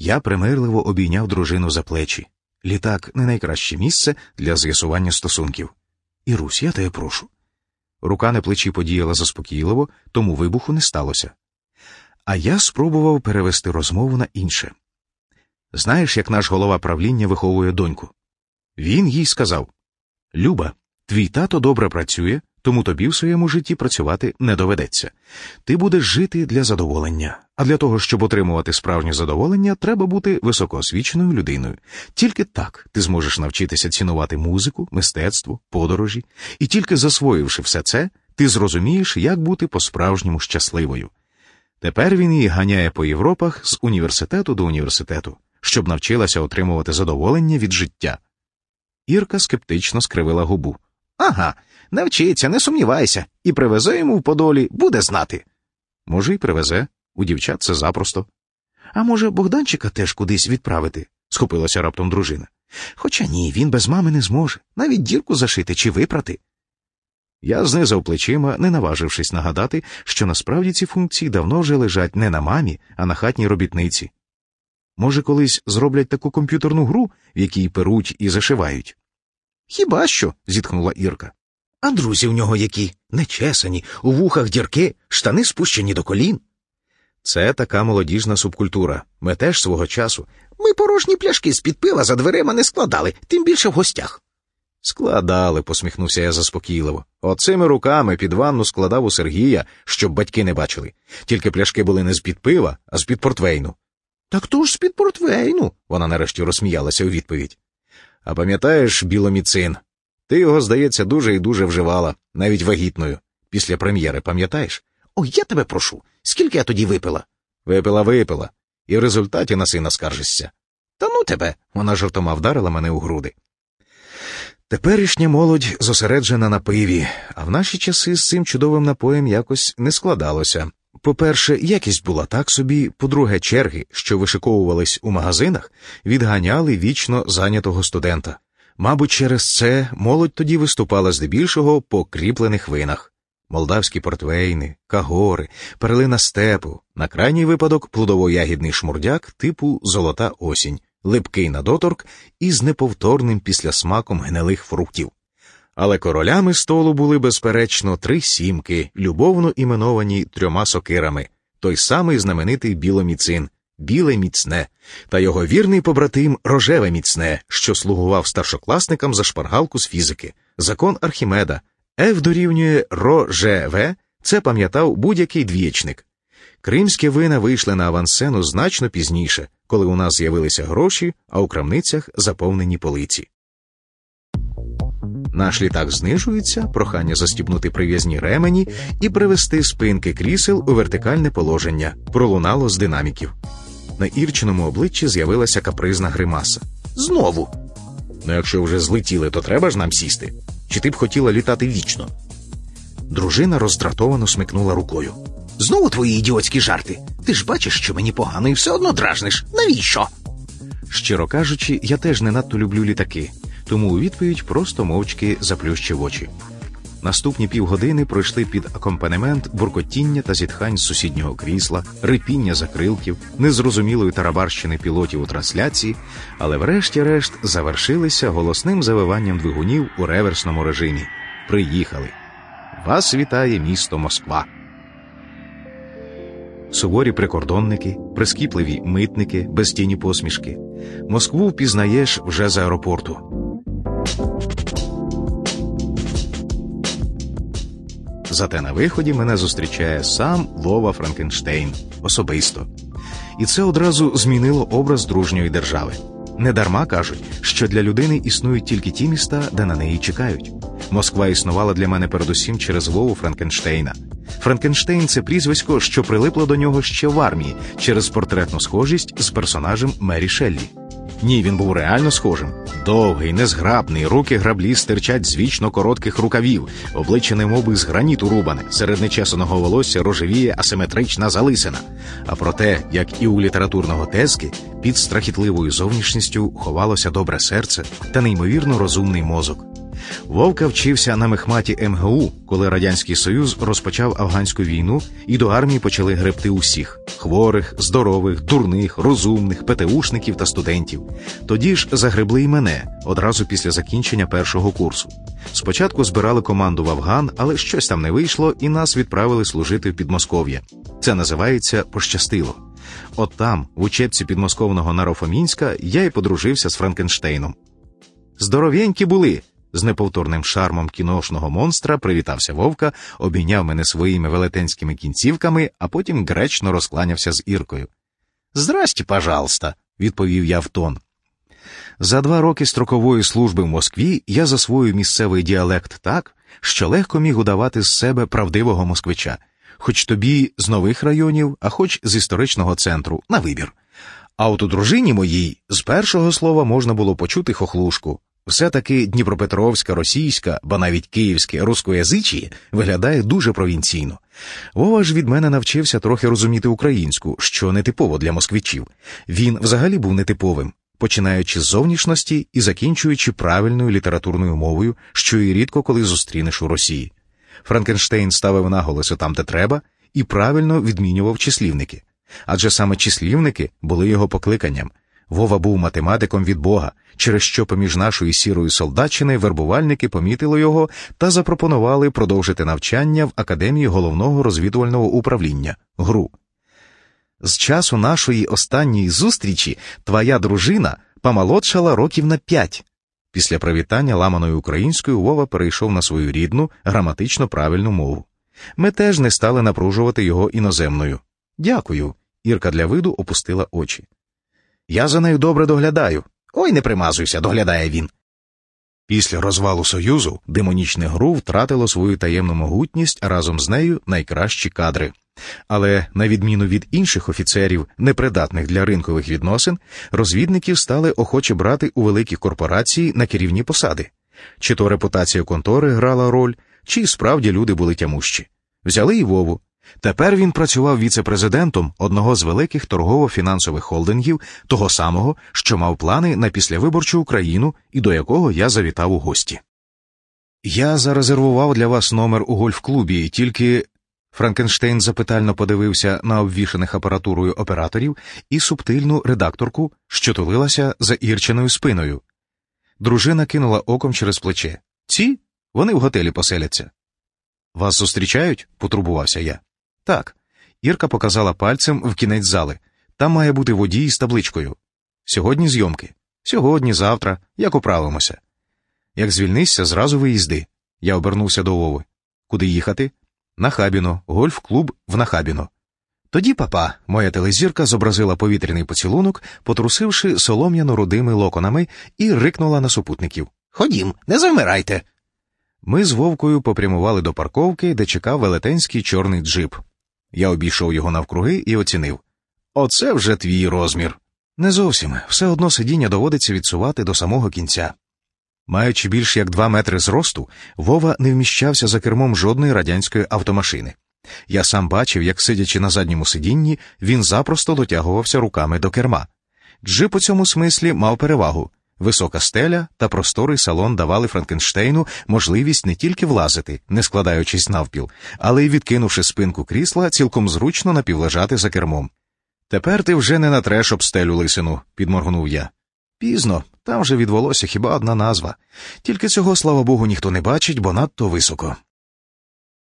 Я примирливо обійняв дружину за плечі. Літак не найкраще місце для з'ясування стосунків. Ірусь, я тебе прошу. Рука на плечі подіяла заспокійливо, тому вибуху не сталося. А я спробував перевести розмову на інше. Знаєш, як наш голова правління виховує доньку? Він їй сказав Люба, твій тато добре працює, тому тобі в своєму житті працювати не доведеться. Ти будеш жити для задоволення, а для того, щоб отримувати справжнє задоволення, треба бути високоосвіченою людиною. Тільки так ти зможеш навчитися цінувати музику, мистецтво, подорожі, і тільки засвоївши все це, ти зрозумієш, як бути по-справжньому щасливою. Тепер він її ганяє по Європах з університету до університету, щоб навчилася отримувати задоволення від життя. Ірка скептично скривила губу. Ага, навчиться, не сумнівайся, і привезе йому в Подолі, буде знати. Може, й привезе, у дівчат це запросто. А може, Богданчика теж кудись відправити? схопилася раптом дружина. Хоча ні, він без мами не зможе, навіть дірку зашити чи випрати. Я знизав плечима, не наважившись нагадати, що насправді ці функції давно вже лежать не на мамі, а на хатній робітниці. Може, колись зроблять таку комп'ютерну гру, в якій перуть і зашивають? Хіба що? зітхнула Ірка. А друзі в нього які нечесані, у вухах дірки, штани спущені до колін. Це така молодіжна субкультура. Ми теж свого часу. Ми порожні пляшки з під пива за дверима не складали, тим більше в гостях. Складали, посміхнувся я заспокійливо. Оцими руками під ванну складав у Сергія, щоб батьки не бачили. Тільки пляшки були не з під пива, а з під портвейну. Так то ж з під портвейну, вона нарешті розсміялася у відповідь. А пам'ятаєш біломіцин? Ти його, здається, дуже і дуже вживала, навіть вагітною. Після прем'єри, пам'ятаєш? О, я тебе прошу. Скільки я тоді випила? Випила, випила. І в результаті на сина скаржишся. Та ну тебе. Вона жартома вдарила мене у груди. Теперішня молодь зосереджена на пиві, а в наші часи з цим чудовим напоєм якось не складалося. По-перше, якість була так собі, по-друге, черги, що вишиковувались у магазинах, відганяли вічно зайнятого студента. Мабуть, через це молодь тоді виступала здебільшого по кріплених винах. Молдавські портвейни, кагори, перлина степу, на крайній випадок плодово-ягідний шмурдяк типу золота осінь, липкий на доторк і з неповторним післясмаком гнилих фруктів. Але королями столу були, безперечно, три сімки, любовно іменовані трьома сокирами, той самий знаменитий біломіцин, біле міцне, та його вірний побратим рожеве міцне, що слугував старшокласникам за шпаргалку з фізики, закон Архімеда. Ф дорівнює РОЖВ, це пам'ятав будь-який двієчник. Кримські вина вийшли на авансцену значно пізніше, коли у нас з'явилися гроші, а у крамницях заповнені полиці. Наш літак знижується, прохання застібнути прив'язні ремені і привести спинки крісел у вертикальне положення, пролунало з динаміків. На Ірчиному обличчі з'явилася капризна гримаса. Знову. Ну, якщо вже злетіли, то треба ж нам сісти. Чи ти б хотіла літати вічно? Дружина роздратовано смикнула рукою. Знову твої ідіотські жарти. Ти ж бачиш, що мені погано і все одно дражниш. Навіщо? Щиро кажучи, я теж не надто люблю літаки, тому у відповідь просто мовчки заплющив очі. Наступні півгодини пройшли під акомпанемент буркотіння та зітхань сусіднього крісла, рипіння закрилків, незрозумілої тарабарщини пілотів у трансляції, але врешті-решт завершилися голосним завиванням двигунів у реверсному режимі. Приїхали. Вас вітає місто Москва. Суворі прикордонники, прискіпливі митники без тіні посмішки. Москву впізнаєш вже з аеропорту. Зате на виході мене зустрічає сам Вова Франкенштейн особисто. І це одразу змінило образ дружньої держави. Недарма кажуть, що для людини існують тільки ті міста, де на неї чекають. Москва існувала для мене передусім через Вову Франкенштейна. Франкенштейн це прізвисько, що прилипло до нього ще в армії через портретну схожість з персонажем Мері Шеллі. Ні, він був реально схожим. Довгий, незграбний, руки граблі стирчать з вічно коротких рукавів, обличчя немоби з граніту рубане, серед нечесаного волосся рожевіє асиметрична залисина. А проте, як і у літературного тезки, під страхітливою зовнішністю ховалося добре серце та неймовірно розумний мозок. Вовка вчився на мехматі МГУ, коли Радянський Союз розпочав афганську війну, і до армії почали гребти усіх хворих, здорових, дурних, розумних, ПТУшників та студентів. Тоді ж загребли й мене одразу після закінчення першого курсу. Спочатку збирали команду в Афган, але щось там не вийшло, і нас відправили служити в Підмосков'я. Це називається пощастило. От там, в учебці підмосковного Нарофомінська, я й подружився з Франкенштейном. Здоров'янькі були. З неповторним шармом кіношного монстра привітався вовка, обійняв мене своїми велетенськими кінцівками, а потім гречно розкланявся з Іркою. Здрасте, пожалуйста, відповів я в тон. За два роки строкової служби в Москві я засвоїв місцевий діалект так, що легко міг удавати з себе правдивого москвича, хоч тобі з нових районів, а хоч з історичного центру, на вибір. А от у дружині моїй з першого слова можна було почути хохлушку. Все-таки Дніпропетровська, російська, ба навіть київське рускоязичі виглядає дуже провінційно. Вова ж від мене навчився трохи розуміти українську, що нетипово для москвичів. Він взагалі був нетиповим, починаючи з зовнішності і закінчуючи правильною літературною мовою, що і рідко коли зустрінеш у Росії. Франкенштейн ставив наголоси там, де треба, і правильно відмінював числівники. Адже саме числівники були його покликанням. Вова був математиком від Бога, через що поміж нашою сірою солдатчини вербувальники помітили його та запропонували продовжити навчання в Академії головного розвідувального управління ГРУ. З часу нашої останньої зустрічі твоя дружина помолодшала років на п'ять. Після привітання ламаною українською Вова перейшов на свою рідну, граматично правильну мову. Ми теж не стали напружувати його іноземною. Дякую. Ірка для виду опустила очі. Я за нею добре доглядаю. Ой, не примазуйся, доглядає він. Після розвалу Союзу демонічне гру втратило свою таємну могутність, а разом з нею найкращі кадри. Але, на відміну від інших офіцерів, непридатних для ринкових відносин, розвідників стали охоче брати у великі корпорації на керівні посади. Чи то репутація контори грала роль, чи справді люди були тямущі. Взяли й Вову, Тепер він працював віце-президентом одного з великих торгово-фінансових холдингів, того самого, що мав плани на післявиборчу Україну і до якого я завітав у гості. Я зарезервував для вас номер у гольф-клубі, тільки. Франкенштейн запитально подивився на обвішаних апаратурою операторів і субтильну редакторку, що тулилася за ірченою спиною. Дружина кинула оком через плече. Ці? Вони в готелі поселяться. Вас зустрічають? потурбувався я. Так. Ірка показала пальцем в кінець зали. Там має бути водій з табличкою. Сьогодні зйомки. Сьогодні, завтра, як управимося. Як звільнишся, зразу виїзди. Я обернувся до Вови. Куди їхати? На хабіно, гольф-клуб в Нахабіно. Тоді папа, моя телезірка, зобразила повітряний поцілунок, потрусивши солом'яно рудими локонами, і рикнула на супутників Ходім, не завмирайте. Ми з Вовкою попрямували до парковки, де чекав велетенський чорний джип. Я обійшов його навкруги і оцінив Оце вже твій розмір. Не зовсім все одно сидіння доводиться відсувати до самого кінця. Маючи більш як два метри зросту, Вова не вміщався за кермом жодної радянської автомашини. Я сам бачив, як, сидячи на задньому сидінні, він запросто дотягувався руками до керма. Джип у цьому смислі мав перевагу. Висока стеля та просторий салон давали Франкенштейну можливість не тільки влазити, не складаючись навпіл, але й відкинувши спинку крісла, цілком зручно напівлежати за кермом. Тепер ти вже не натреш об стелю лисину, підморгнув я. Пізно, там вже відволося хіба одна назва. Тільки цього, слава Богу, ніхто не бачить, бо надто високо.